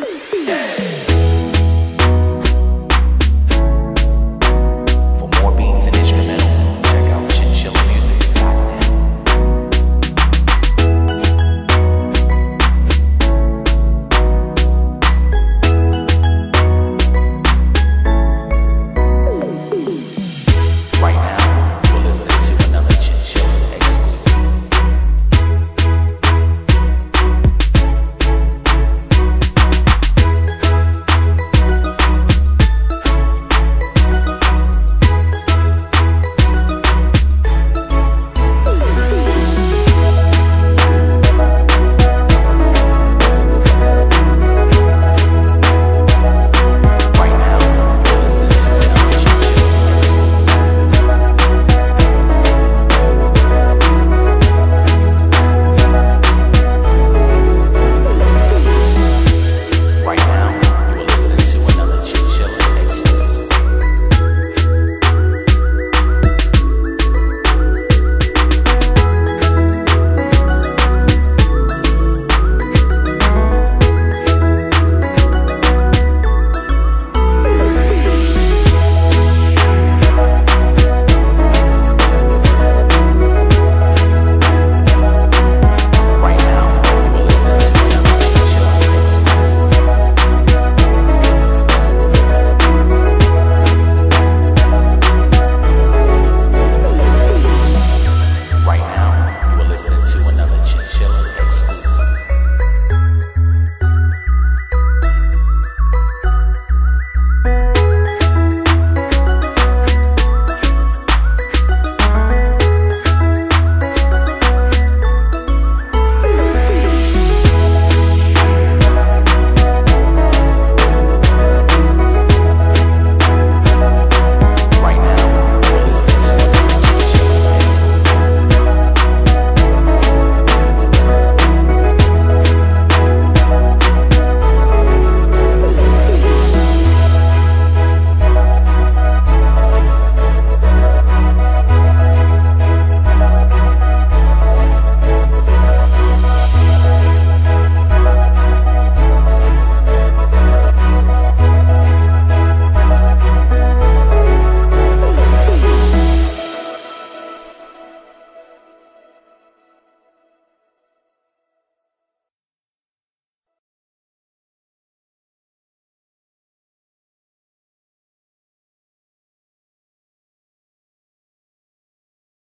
Yeah.